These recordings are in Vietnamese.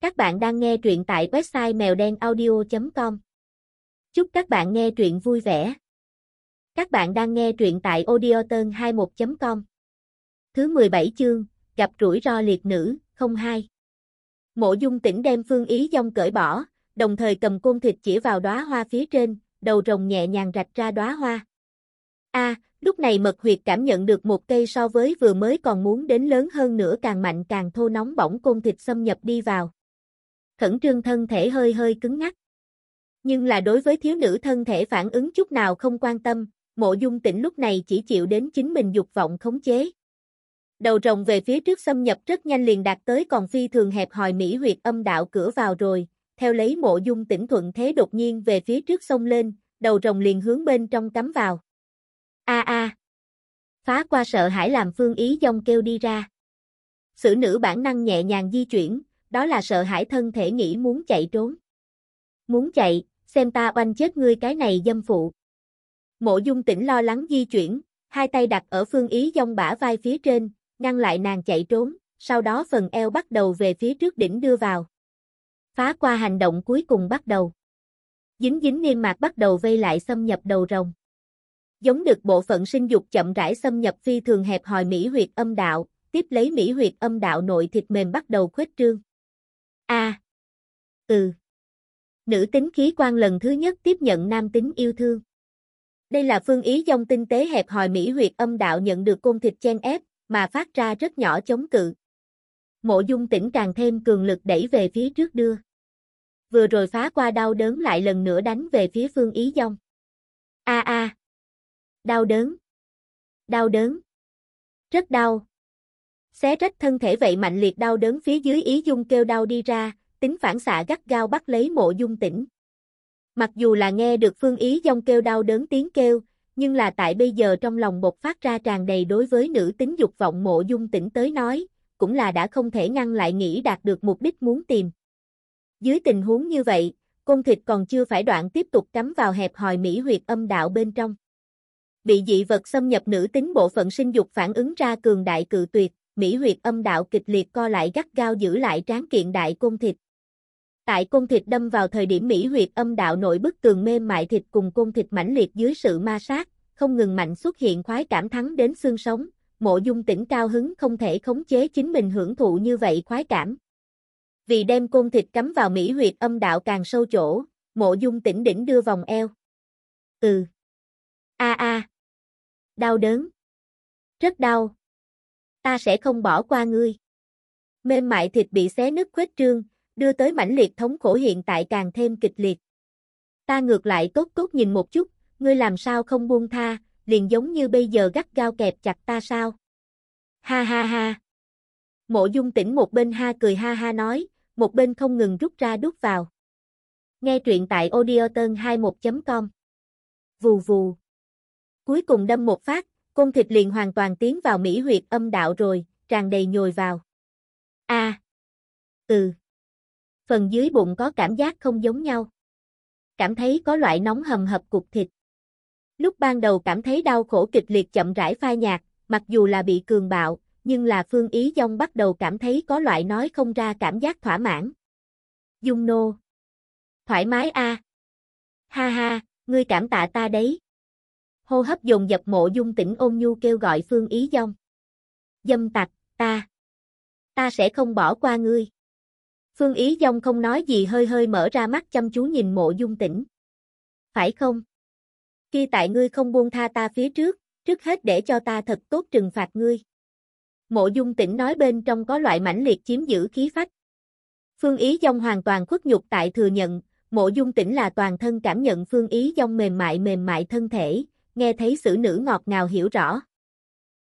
Các bạn đang nghe truyện tại website mèo đen audio.com. Chúc các bạn nghe truyện vui vẻ. Các bạn đang nghe truyện tại audioton21.com. Thứ 17 chương, gặp rủi ro liệt nữ, 02. Mộ dung tỉnh đem phương ý dông cởi bỏ, đồng thời cầm côn thịt chỉ vào đóa hoa phía trên, đầu rồng nhẹ nhàng rạch ra đóa hoa. A, lúc này mật huyệt cảm nhận được một cây so với vừa mới còn muốn đến lớn hơn nữa càng mạnh càng thô nóng bỏng côn thịt xâm nhập đi vào khẩn trương thân thể hơi hơi cứng ngắc. Nhưng là đối với thiếu nữ thân thể phản ứng chút nào không quan tâm, mộ dung tỉnh lúc này chỉ chịu đến chính mình dục vọng khống chế. Đầu rồng về phía trước xâm nhập rất nhanh liền đạt tới còn phi thường hẹp hòi Mỹ huyệt âm đạo cửa vào rồi, theo lấy mộ dung tỉnh thuận thế đột nhiên về phía trước xông lên, đầu rồng liền hướng bên trong cắm vào. A a. Phá qua sợ hãi làm phương ý dông kêu đi ra. Sử nữ bản năng nhẹ nhàng di chuyển, đó là sợ hãi thân thể nghĩ muốn chạy trốn. Muốn chạy, xem ta oanh chết ngươi cái này dâm phụ. Mộ dung tỉnh lo lắng di chuyển, hai tay đặt ở phương ý dông bả vai phía trên, ngăn lại nàng chạy trốn, sau đó phần eo bắt đầu về phía trước đỉnh đưa vào. Phá qua hành động cuối cùng bắt đầu. Dính dính niêm mạc bắt đầu vây lại xâm nhập đầu rồng. Giống được bộ phận sinh dục chậm rãi xâm nhập phi thường hẹp hòi mỹ huyệt âm đạo, tiếp lấy mỹ huyệt âm đạo nội thịt mềm bắt đầu khuếch trương. A. À. Ừ. Nữ tính khí quan lần thứ nhất tiếp nhận nam tính yêu thương. Đây là phương ý dòng tinh tế hẹp hòi mỹ huyệt âm đạo nhận được côn thịt chen ép, mà phát ra rất nhỏ chống cự. Mộ dung tỉnh càng thêm cường lực đẩy về phía trước đưa. Vừa rồi phá qua đau đớn lại lần nữa đánh về phía phương ý dông. A a. Đau đớn. Đau đớn. Rất đau. Xé rách thân thể vậy mạnh liệt đau đớn phía dưới ý dung kêu đau đi ra, tính phản xạ gắt gao bắt lấy mộ dung tỉnh. Mặc dù là nghe được phương ý dông kêu đau đớn tiếng kêu, nhưng là tại bây giờ trong lòng bộc phát ra tràn đầy đối với nữ tính dục vọng mộ dung tỉnh tới nói, cũng là đã không thể ngăn lại nghĩ đạt được mục đích muốn tìm. Dưới tình huống như vậy, côn thịt còn chưa phải đoạn tiếp tục cắm vào hẹp hòi mỹ huyệt âm đạo bên trong. Bị dị vật xâm nhập nữ tính bộ phận sinh dục phản ứng ra cường đại cự tuyệt, Mỹ huyệt âm đạo kịch liệt co lại gắt gao giữ lại tráng kiện đại côn thịt. Tại côn thịt đâm vào thời điểm Mỹ huyệt âm đạo nội bức tường mềm mại thịt cùng côn thịt mãnh liệt dưới sự ma sát, không ngừng mạnh xuất hiện khoái cảm thắng đến xương sống, mộ dung tỉnh cao hứng không thể khống chế chính mình hưởng thụ như vậy khoái cảm. Vì đem côn thịt cắm vào Mỹ huyệt âm đạo càng sâu chỗ, mộ dung tỉnh đỉnh đưa vòng eo. Ừ. A a. Đau đớn. Rất đau ta sẽ không bỏ qua ngươi. Mềm mại thịt bị xé nứt khuếch trương, đưa tới mãnh liệt thống khổ hiện tại càng thêm kịch liệt. Ta ngược lại tốt tốt nhìn một chút, ngươi làm sao không buông tha, liền giống như bây giờ gắt gao kẹp chặt ta sao? Ha ha ha. Mộ dung tỉnh một bên ha cười ha ha nói, một bên không ngừng rút ra đút vào. Nghe truyện tại audioton21.com Vù vù. Cuối cùng đâm một phát, Côn thịt liền hoàn toàn tiến vào mỹ huyệt âm đạo rồi, tràn đầy nhồi vào. A. À. Ừ. Phần dưới bụng có cảm giác không giống nhau. Cảm thấy có loại nóng hầm hập cục thịt. Lúc ban đầu cảm thấy đau khổ kịch liệt chậm rãi phai nhạt, mặc dù là bị cường bạo, nhưng là Phương Ý Dông bắt đầu cảm thấy có loại nói không ra cảm giác thỏa mãn. Dung nô. Thoải mái a. Ha ha, ngươi cảm tạ ta đấy hô hấp dồn dập mộ dung tỉnh ôn nhu kêu gọi Phương Ý Dông. Dâm tặc, ta, ta sẽ không bỏ qua ngươi. Phương Ý Dông không nói gì hơi hơi mở ra mắt chăm chú nhìn mộ dung tỉnh. Phải không? Khi tại ngươi không buông tha ta phía trước, trước hết để cho ta thật tốt trừng phạt ngươi. Mộ dung tỉnh nói bên trong có loại mãnh liệt chiếm giữ khí phách. Phương Ý Dông hoàn toàn khuất nhục tại thừa nhận, mộ dung tỉnh là toàn thân cảm nhận Phương Ý Dông mềm mại mềm mại thân thể, nghe thấy xử nữ ngọt ngào hiểu rõ.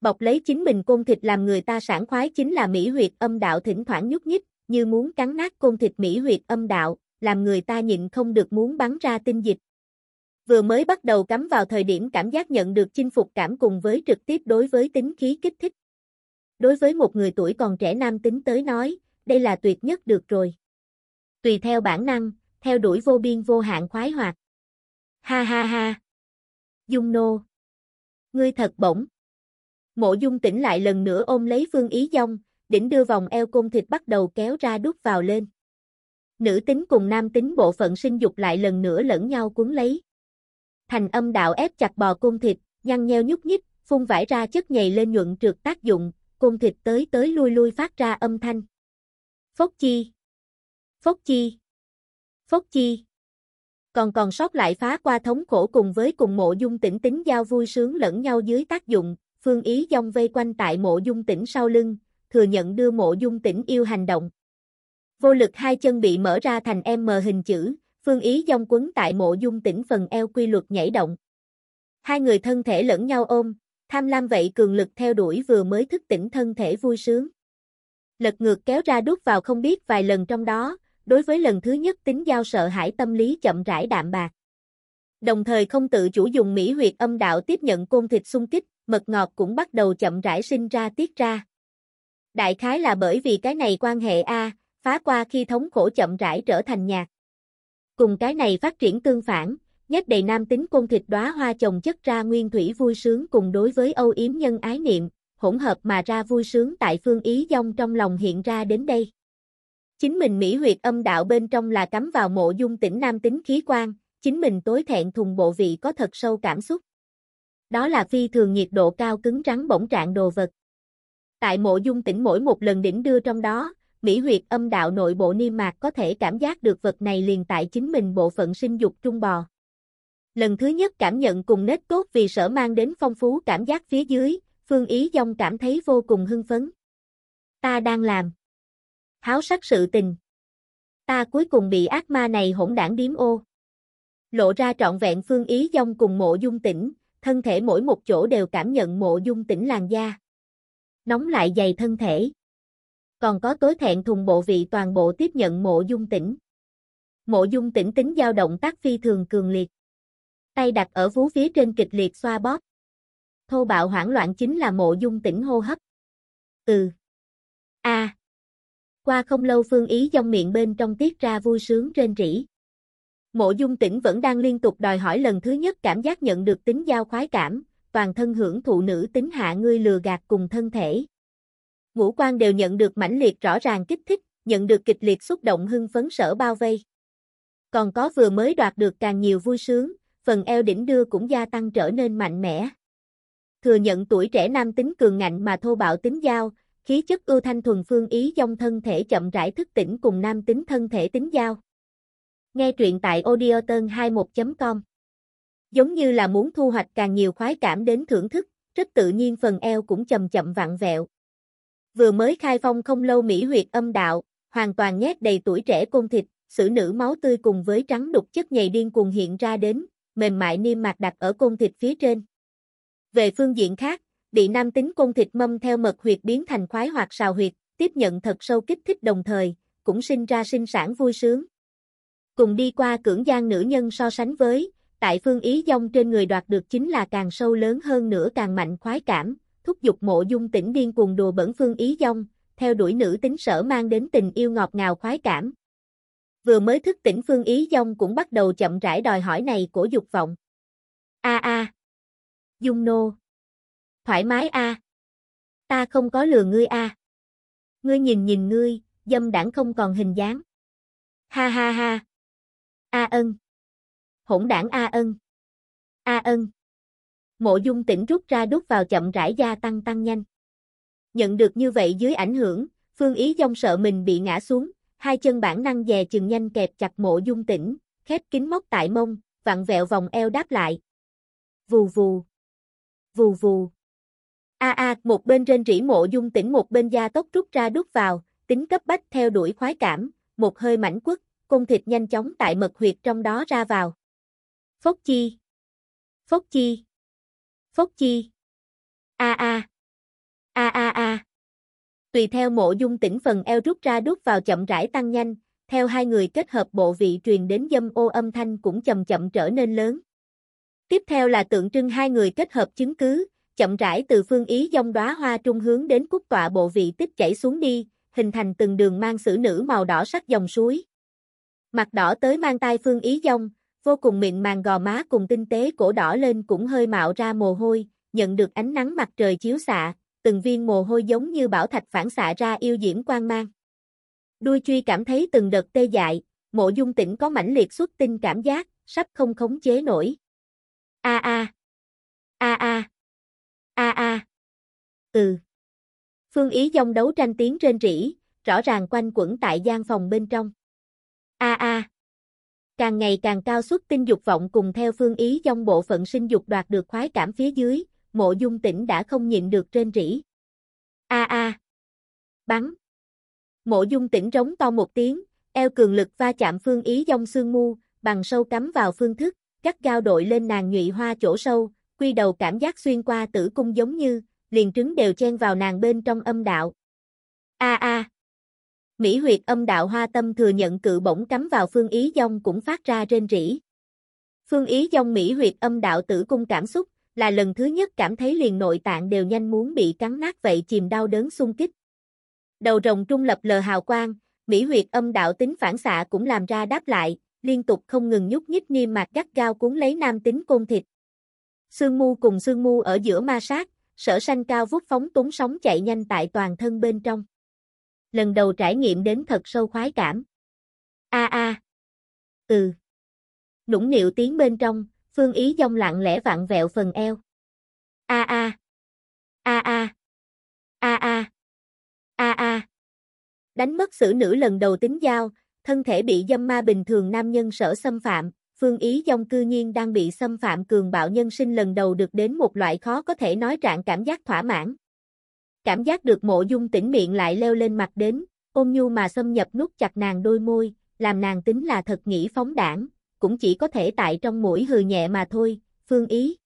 Bọc lấy chính mình côn thịt làm người ta sảng khoái chính là mỹ huyệt âm đạo thỉnh thoảng nhúc nhích, như muốn cắn nát côn thịt mỹ huyệt âm đạo, làm người ta nhịn không được muốn bắn ra tinh dịch. Vừa mới bắt đầu cắm vào thời điểm cảm giác nhận được chinh phục cảm cùng với trực tiếp đối với tính khí kích thích. Đối với một người tuổi còn trẻ nam tính tới nói, đây là tuyệt nhất được rồi. Tùy theo bản năng, theo đuổi vô biên vô hạn khoái hoạt. Ha ha ha. Dung nô. Ngươi thật bổng. Mộ dung tỉnh lại lần nữa ôm lấy phương ý dông, đỉnh đưa vòng eo côn thịt bắt đầu kéo ra đút vào lên. Nữ tính cùng nam tính bộ phận sinh dục lại lần nữa lẫn nhau cuốn lấy. Thành âm đạo ép chặt bò côn thịt, nhăn nheo nhúc nhích, phun vải ra chất nhầy lên nhuận trượt tác dụng, côn thịt tới tới lui lui phát ra âm thanh. Phốc chi. Phốc chi. Phốc chi. Còn còn sót lại phá qua thống khổ cùng với cùng mộ dung tỉnh tính giao vui sướng lẫn nhau dưới tác dụng, phương ý dông vây quanh tại mộ dung tỉnh sau lưng, thừa nhận đưa mộ dung tỉnh yêu hành động. Vô lực hai chân bị mở ra thành M hình chữ, phương ý dông quấn tại mộ dung tỉnh phần eo quy luật nhảy động. Hai người thân thể lẫn nhau ôm, tham lam vậy cường lực theo đuổi vừa mới thức tỉnh thân thể vui sướng. Lật ngược kéo ra đút vào không biết vài lần trong đó, đối với lần thứ nhất tính giao sợ hãi tâm lý chậm rãi đạm bạc. Đồng thời không tự chủ dùng mỹ huyệt âm đạo tiếp nhận côn thịt xung kích, mật ngọt cũng bắt đầu chậm rãi sinh ra tiết ra. Đại khái là bởi vì cái này quan hệ A, phá qua khi thống khổ chậm rãi trở thành nhạc. Cùng cái này phát triển tương phản, nhất đầy nam tính côn thịt đóa hoa chồng chất ra nguyên thủy vui sướng cùng đối với âu yếm nhân ái niệm, hỗn hợp mà ra vui sướng tại phương ý dông trong lòng hiện ra đến đây. Chính mình Mỹ huyệt âm đạo bên trong là cắm vào mộ dung tỉnh nam tính khí quan, chính mình tối thẹn thùng bộ vị có thật sâu cảm xúc. Đó là phi thường nhiệt độ cao cứng rắn bổng trạng đồ vật. Tại mộ dung tỉnh mỗi một lần đỉnh đưa trong đó, Mỹ huyệt âm đạo nội bộ niêm mạc có thể cảm giác được vật này liền tại chính mình bộ phận sinh dục trung bò. Lần thứ nhất cảm nhận cùng nết cốt vì sở mang đến phong phú cảm giác phía dưới, Phương Ý Dông cảm thấy vô cùng hưng phấn. Ta đang làm. Háo sắc sự tình. Ta cuối cùng bị ác ma này hỗn đảng điếm ô. Lộ ra trọn vẹn Phương Ý Dông cùng mộ dung tỉnh, thân thể mỗi một chỗ đều cảm nhận mộ dung tỉnh làn da. Nóng lại dày thân thể. Còn có tối thẹn thùng bộ vị toàn bộ tiếp nhận mộ dung tỉnh. Mộ dung tỉnh tính dao động tác phi thường cường liệt. Tay đặt ở vú phía trên kịch liệt xoa bóp. Thô bạo hoảng loạn chính là mộ dung tỉnh hô hấp. Ừ. A. Qua không lâu phương ý dòng miệng bên trong tiết ra vui sướng trên rỉ. Mộ dung tỉnh vẫn đang liên tục đòi hỏi lần thứ nhất cảm giác nhận được tính giao khoái cảm, toàn thân hưởng thụ nữ tính hạ ngươi lừa gạt cùng thân thể. Ngũ quan đều nhận được mãnh liệt rõ ràng kích thích, nhận được kịch liệt xúc động hưng phấn sở bao vây. Còn có vừa mới đoạt được càng nhiều vui sướng, phần eo đỉnh đưa cũng gia tăng trở nên mạnh mẽ. Thừa nhận tuổi trẻ nam tính cường ngạnh mà thô bạo tính giao, khí chất ưu thanh thuần phương ý trong thân thể chậm rãi thức tỉnh cùng nam tính thân thể tính giao. Nghe truyện tại audioton21.com Giống như là muốn thu hoạch càng nhiều khoái cảm đến thưởng thức, rất tự nhiên phần eo cũng chậm chậm vặn vẹo. Vừa mới khai phong không lâu Mỹ huyệt âm đạo, hoàn toàn nhét đầy tuổi trẻ côn thịt, xử nữ máu tươi cùng với trắng đục chất nhầy điên cuồng hiện ra đến, mềm mại niêm mạc đặt ở côn thịt phía trên. Về phương diện khác, bị nam tính côn thịt mâm theo mật huyệt biến thành khoái hoặc sào huyệt, tiếp nhận thật sâu kích thích đồng thời, cũng sinh ra sinh sản vui sướng. Cùng đi qua cưỡng gian nữ nhân so sánh với, tại phương ý dông trên người đoạt được chính là càng sâu lớn hơn nữa càng mạnh khoái cảm, thúc giục mộ dung tỉnh điên cuồng đùa bẩn phương ý dông, theo đuổi nữ tính sở mang đến tình yêu ngọt ngào khoái cảm. Vừa mới thức tỉnh phương ý dông cũng bắt đầu chậm rãi đòi hỏi này của dục vọng. A a. Dung nô. Thoải mái a. Ta không có lừa ngươi a. Ngươi nhìn nhìn ngươi, dâm đảng không còn hình dáng. Ha ha ha. A ân. Hỗn đảng A ân. A ân. Mộ dung tỉnh rút ra đút vào chậm rãi gia tăng tăng nhanh. Nhận được như vậy dưới ảnh hưởng, Phương Ý dông sợ mình bị ngã xuống, hai chân bản năng dè chừng nhanh kẹp chặt mộ dung tỉnh, khép kín móc tại mông, vặn vẹo vòng eo đáp lại. Vù vù. Vù vù. A a, một bên trên rỉ mộ dung tỉnh một bên da tốc rút ra đút vào, tính cấp bách theo đuổi khoái cảm, một hơi mảnh quất, cung thịt nhanh chóng tại mật huyệt trong đó ra vào. Phốc chi. Phốc chi. Phốc chi. A a. A a a. Tùy theo mộ dung tỉnh phần eo rút ra đút vào chậm rãi tăng nhanh, theo hai người kết hợp bộ vị truyền đến dâm ô âm thanh cũng chậm chậm trở nên lớn. Tiếp theo là tượng trưng hai người kết hợp chứng cứ, chậm rãi từ phương ý dông đóa hoa trung hướng đến cúc tọa bộ vị tích chảy xuống đi, hình thành từng đường mang sử nữ màu đỏ sắc dòng suối. Mặt đỏ tới mang tai phương ý dông, vô cùng mịn màng gò má cùng tinh tế cổ đỏ lên cũng hơi mạo ra mồ hôi, nhận được ánh nắng mặt trời chiếu xạ, từng viên mồ hôi giống như bảo thạch phản xạ ra yêu diễm quang mang. Đuôi truy cảm thấy từng đợt tê dại, mộ dung tỉnh có mãnh liệt xuất tinh cảm giác, sắp không khống chế nổi. A a. A a. A a từ. Phương Ý dông đấu tranh tiếng trên rỉ, rõ ràng quanh quẩn tại gian phòng bên trong. A a. Càng ngày càng cao suất tinh dục vọng cùng theo Phương Ý dông bộ phận sinh dục đoạt được khoái cảm phía dưới, mộ dung tỉnh đã không nhịn được trên rỉ. A a. Bắn. Mộ dung tỉnh rống to một tiếng, eo cường lực va chạm Phương Ý dông xương mu, bằng sâu cắm vào phương thức, cắt gao đội lên nàng nhụy hoa chỗ sâu, quy đầu cảm giác xuyên qua tử cung giống như, liền trứng đều chen vào nàng bên trong âm đạo. A a. Mỹ huyệt âm đạo hoa tâm thừa nhận cự bổng cắm vào phương ý dông cũng phát ra rên rỉ. Phương ý dông Mỹ huyệt âm đạo tử cung cảm xúc, là lần thứ nhất cảm thấy liền nội tạng đều nhanh muốn bị cắn nát vậy chìm đau đớn xung kích. Đầu rồng trung lập lờ hào quang, Mỹ huyệt âm đạo tính phản xạ cũng làm ra đáp lại, liên tục không ngừng nhúc nhích niêm mạc gắt gao cuốn lấy nam tính côn thịt. Sương mu cùng sương mu ở giữa ma sát, sở sanh cao vút phóng túng sóng chạy nhanh tại toàn thân bên trong. Lần đầu trải nghiệm đến thật sâu khoái cảm. A a. Ừ. Nũng nịu tiếng bên trong, phương ý dông lặng lẽ vặn vẹo phần eo. A a. A a. A a. A a. Đánh mất xử nữ lần đầu tính giao, thân thể bị dâm ma bình thường nam nhân sở xâm phạm, Phương Ý Dông cư nhiên đang bị xâm phạm cường bạo nhân sinh lần đầu được đến một loại khó có thể nói trạng cảm giác thỏa mãn. Cảm giác được mộ dung tỉnh miệng lại leo lên mặt đến, ôm nhu mà xâm nhập nút chặt nàng đôi môi, làm nàng tính là thật nghĩ phóng đảng, cũng chỉ có thể tại trong mũi hừ nhẹ mà thôi, Phương Ý.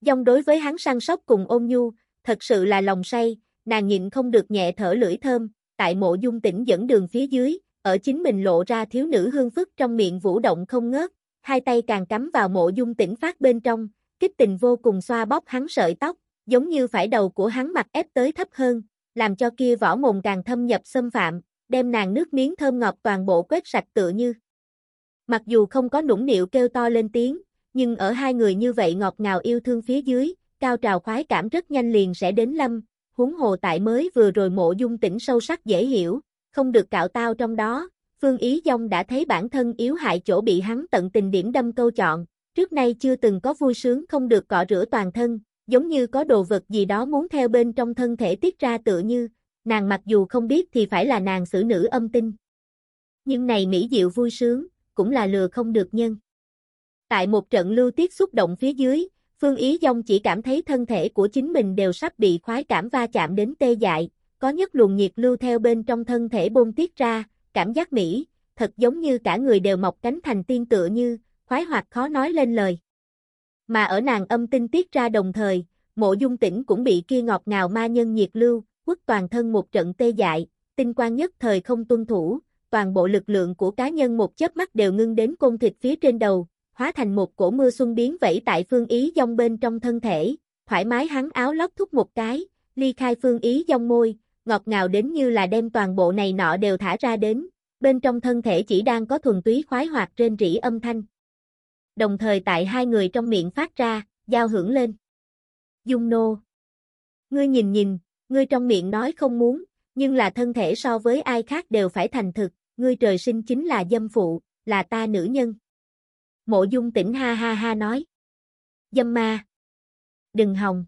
Dông đối với hắn săn sóc cùng ôm nhu, thật sự là lòng say, nàng nhịn không được nhẹ thở lưỡi thơm, tại mộ dung tỉnh dẫn đường phía dưới, ở chính mình lộ ra thiếu nữ hương phức trong miệng vũ động không ngớt, hai tay càng cắm vào mộ dung tỉnh phát bên trong, kích tình vô cùng xoa bóp hắn sợi tóc, giống như phải đầu của hắn mặt ép tới thấp hơn, làm cho kia vỏ mồm càng thâm nhập xâm phạm, đem nàng nước miếng thơm ngọt toàn bộ quét sạch tựa như. Mặc dù không có nũng nịu kêu to lên tiếng, nhưng ở hai người như vậy ngọt ngào yêu thương phía dưới, cao trào khoái cảm rất nhanh liền sẽ đến lâm, huống hồ tại mới vừa rồi mộ dung tỉnh sâu sắc dễ hiểu, không được cạo tao trong đó, Phương Ý Dông đã thấy bản thân yếu hại chỗ bị hắn tận tình điểm đâm câu chọn, trước nay chưa từng có vui sướng không được cọ rửa toàn thân, giống như có đồ vật gì đó muốn theo bên trong thân thể tiết ra tựa như, nàng mặc dù không biết thì phải là nàng xử nữ âm tinh. Nhưng này mỹ diệu vui sướng, cũng là lừa không được nhân. Tại một trận lưu tiết xúc động phía dưới, Phương Ý Dông chỉ cảm thấy thân thể của chính mình đều sắp bị khoái cảm va chạm đến tê dại, có nhất luồng nhiệt lưu theo bên trong thân thể bôn tiết ra, cảm giác mỹ, thật giống như cả người đều mọc cánh thành tiên tựa như, khoái hoạt khó nói lên lời. Mà ở nàng âm tinh tiết ra đồng thời, mộ dung tỉnh cũng bị kia ngọt ngào ma nhân nhiệt lưu, quất toàn thân một trận tê dại, tinh quan nhất thời không tuân thủ, toàn bộ lực lượng của cá nhân một chớp mắt đều ngưng đến côn thịt phía trên đầu, hóa thành một cổ mưa xuân biến vẫy tại phương ý dòng bên trong thân thể, thoải mái hắn áo lót thúc một cái, ly khai phương ý dòng môi, ngọt ngào đến như là đem toàn bộ này nọ đều thả ra đến, bên trong thân thể chỉ đang có thuần túy khoái hoạt trên rỉ âm thanh. Đồng thời tại hai người trong miệng phát ra, giao hưởng lên. Dung nô. Ngươi nhìn nhìn, ngươi trong miệng nói không muốn, nhưng là thân thể so với ai khác đều phải thành thực, ngươi trời sinh chính là dâm phụ, là ta nữ nhân. Mộ dung tỉnh ha ha ha nói. Dâm ma. Đừng hòng.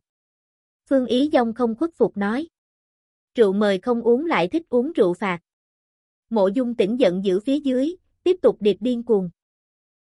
Phương Ý Dông không khuất phục nói. Rượu mời không uống lại thích uống rượu phạt. Mộ dung tỉnh giận giữ phía dưới, tiếp tục điệp điên cuồng.